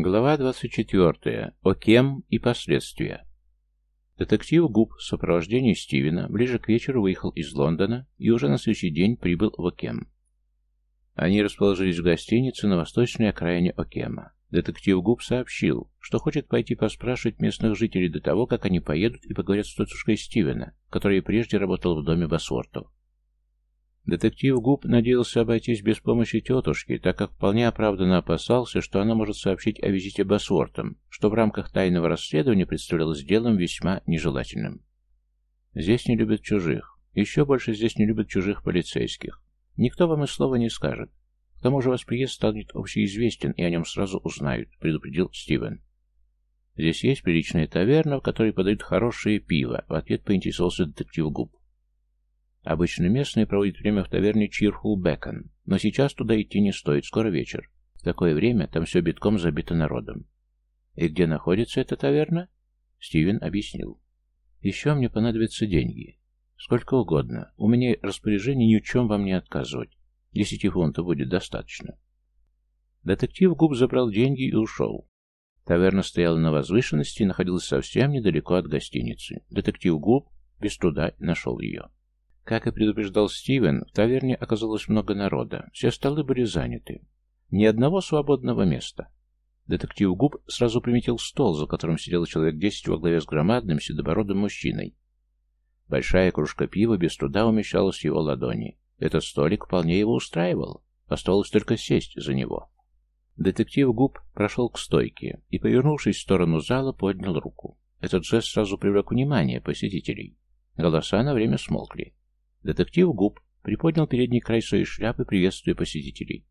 Глава 24. Окем и последствия. Детектив Губ в сопровождении Стивена ближе к вечеру выехал из Лондона и уже на следующий день прибыл в Окем. Они расположились в гостинице на восточной окраине Окема. Детектив Губ сообщил, что хочет пойти поспрашивать местных жителей до того, как они поедут и поговорят с тетушкой Стивена, который прежде работал в доме Басвортов. Детектив Губ надеялся обойтись без помощи тетушки, так как вполне оправданно опасался, что она может сообщить о визите Басвортом, что в рамках тайного расследования представлялось делом весьма нежелательным. Здесь не любят чужих. Еще больше здесь не любят чужих полицейских. Никто вам и слова не скажет. К тому же ваш приезд станет общеизвестен, и о нем сразу узнают, предупредил Стивен. Здесь есть приличная таверна, в которой подают хорошее пиво, в ответ поинтересовался детектив Губ. Обычно местные проводят время в таверне Чирхул Бекон, но сейчас туда идти не стоит, скоро вечер. В такое время там все битком забито народом. И где находится эта таверна? Стивен объяснил. Еще мне понадобятся деньги. Сколько угодно. У меня распоряжение ни в чем вам не отказывать. Десяти фунтов будет достаточно. Детектив Губ забрал деньги и ушел. Таверна стояла на возвышенности и находилась совсем недалеко от гостиницы. Детектив Губ без труда нашел ее. Как и предупреждал Стивен, в таверне оказалось много народа. Все столы были заняты. Ни одного свободного места. Детектив Губ сразу приметил стол, за которым сидел человек десять во главе с громадным седобородым мужчиной. Большая кружка пива без труда умещалась в его ладони. Этот столик вполне его устраивал. Осталось только сесть за него. Детектив Губ прошел к стойке и, повернувшись в сторону зала, поднял руку. Этот жест сразу привлек внимание посетителей. Голоса на время смолкли. Детектив Губ приподнял передний край своей шляпы, приветствуя посетителей.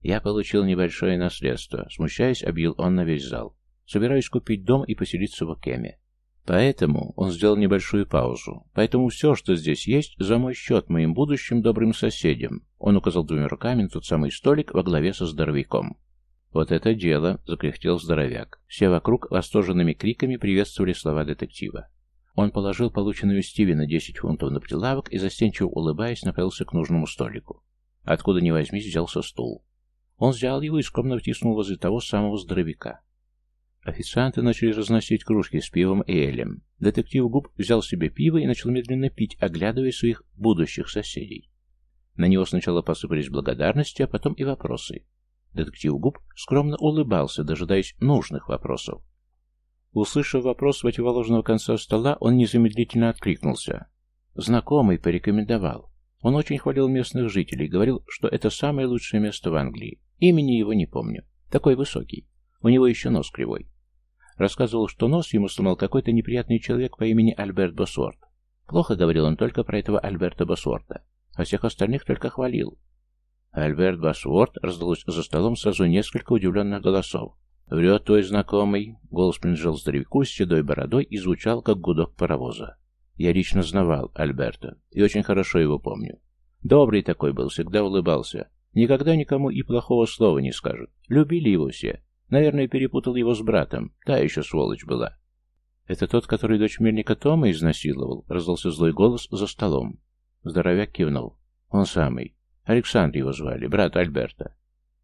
«Я получил небольшое наследство», — смущаясь, объявил он на весь зал. «Собираюсь купить дом и поселиться в Океме. Поэтому он сделал небольшую паузу. Поэтому все, что здесь есть, за мой счет моим будущим добрым соседям. Он указал двумя руками на тот самый столик во главе со здоровяком. «Вот это дело!» — закряхтел здоровяк. Все вокруг восторженными криками приветствовали слова детектива. Он положил полученную Стивена 10 фунтов на прилавок и, застенчиво улыбаясь, направился к нужному столику. Откуда ни возьмись, взялся стул. Он взял его и скромно втиснул возле того самого здоровяка. Официанты начали разносить кружки с пивом и элем. Детектив Губ взял себе пиво и начал медленно пить, оглядывая своих будущих соседей. На него сначала посыпались благодарности, а потом и вопросы. Детектив Губ скромно улыбался, дожидаясь нужных вопросов. Услышав вопрос с противоположного конца стола, он незамедлительно откликнулся. Знакомый порекомендовал. Он очень хвалил местных жителей, говорил, что это самое лучшее место в Англии. Имени его не помню. Такой высокий. У него еще нос кривой. Рассказывал, что нос ему сломал какой-то неприятный человек по имени Альберт Босворт. Плохо говорил он только про этого Альберта Босворта, а всех остальных только хвалил. Альберт Босворт раздалось за столом сразу несколько удивленных голосов. «Врет твой знакомый!» Голос принадлежал здоровяку с седой бородой и звучал, как гудок паровоза. Я лично знавал Альберта и очень хорошо его помню. Добрый такой был, всегда улыбался. Никогда никому и плохого слова не скажет. Любили его все. Наверное, перепутал его с братом. Та еще сволочь была. «Это тот, который дочь мельника Тома изнасиловал?» — раздался злой голос за столом. Здоровяк кивнул. «Он самый. Александр его звали, брат Альберта».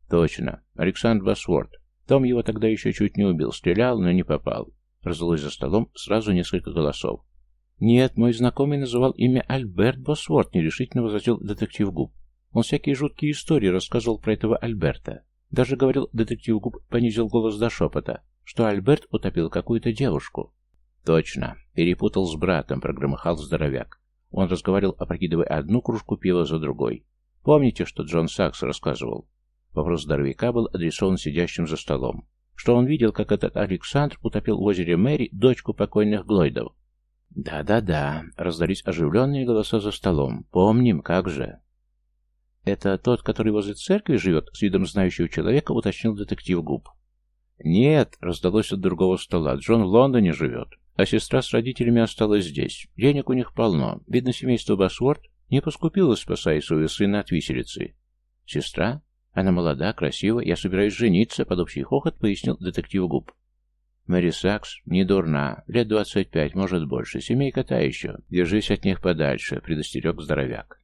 «Точно. Александр Басворд. Том его тогда еще чуть не убил, стрелял, но не попал. Раздалось за столом сразу несколько голосов. «Нет, мой знакомый называл имя Альберт Босворт», — нерешительно возразил детектив Губ. Он всякие жуткие истории рассказывал про этого Альберта. Даже говорил, детектив Губ понизил голос до шепота, что Альберт утопил какую-то девушку. «Точно. Перепутал с братом», — прогромыхал здоровяк. Он разговаривал, опрокидывая одну кружку пива за другой. «Помните, что Джон Сакс рассказывал? Вопрос здоровяка был адресован сидящим за столом. Что он видел, как этот Александр утопил в озере Мэри дочку покойных Глойдов. «Да-да-да», — раздались оживленные голоса за столом. «Помним, как же». «Это тот, который возле церкви живет?» — с видом знающего человека уточнил детектив Губ. «Нет», — раздалось от другого стола. «Джон в Лондоне живет, а сестра с родителями осталась здесь. Денег у них полно. Видно, семейство Басворд не поскупилось, спасая своего сына от виселицы». «Сестра? Она молода, красива, я собираюсь жениться, под общий хохот пояснил детектив Губ. Мэри Сакс не дурна, лет двадцать пять, может больше, семейка та еще. Держись от них подальше, предостерег здоровяк.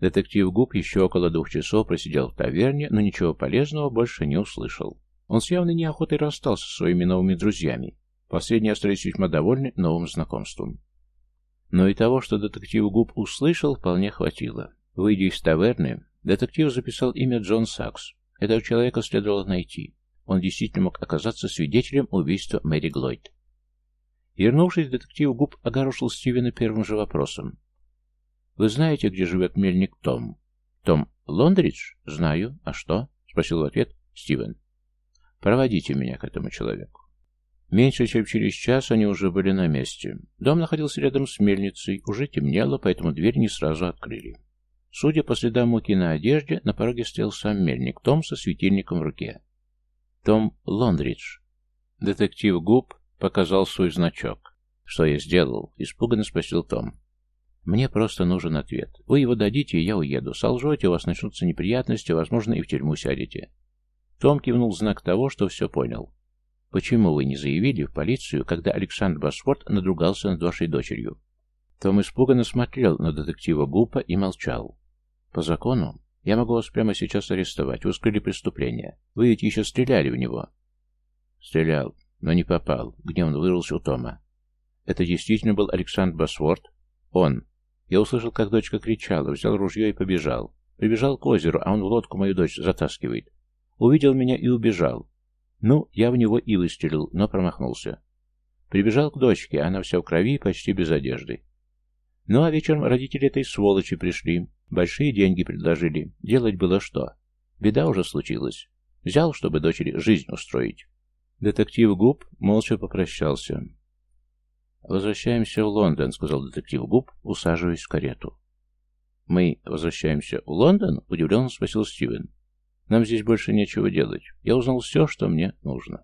Детектив Губ еще около двух часов просидел в таверне, но ничего полезного больше не услышал. Он с явной неохотой расстался со своими новыми друзьями. Последние остались весьма довольны новым знакомством. Но и того, что детектив Губ услышал, вполне хватило. Выйдя из таверны, детектив записал имя Джон Сакс. Этого человека следовало найти. Он действительно мог оказаться свидетелем убийства Мэри Глойд. Вернувшись, детектив Губ огорошил Стивена первым же вопросом. «Вы знаете, где живет мельник Том?» «Том Лондридж?» «Знаю. А что?» — спросил в ответ Стивен. «Проводите меня к этому человеку». Меньше чем через час они уже были на месте. Дом находился рядом с мельницей, уже темнело, поэтому дверь не сразу открыли. Судя по следам муки на одежде, на пороге стоял сам мельник Том со светильником в руке. Том Лондридж. Детектив Губ показал свой значок. «Что я сделал?» — испуганно спросил Том. «Мне просто нужен ответ. Вы его дадите, и я уеду. Солжете, у вас начнутся неприятности, возможно, и в тюрьму сядете». Том кивнул знак того, что все понял. Почему вы не заявили в полицию, когда Александр Босфорд надругался над вашей дочерью? Том испуганно смотрел на детектива Гупа и молчал. По закону, я могу вас прямо сейчас арестовать. Вы скрыли преступление. Вы ведь еще стреляли в него. Стрелял, но не попал. Гневно вырвался у Тома. Это действительно был Александр Босфорд? Он. Я услышал, как дочка кричала, взял ружье и побежал. Прибежал к озеру, а он в лодку мою дочь затаскивает. Увидел меня и убежал. Ну, я в него и выстрелил, но промахнулся. Прибежал к дочке, она вся в крови и почти без одежды. Ну, а вечером родители этой сволочи пришли. Большие деньги предложили. Делать было что? Беда уже случилась. Взял, чтобы дочери жизнь устроить. Детектив Губ молча попрощался. «Возвращаемся в Лондон», — сказал детектив Губ, усаживаясь в карету. «Мы возвращаемся в Лондон?» — удивленно спросил Стивен. Нам здесь больше нечего делать. Я узнал все, что мне нужно.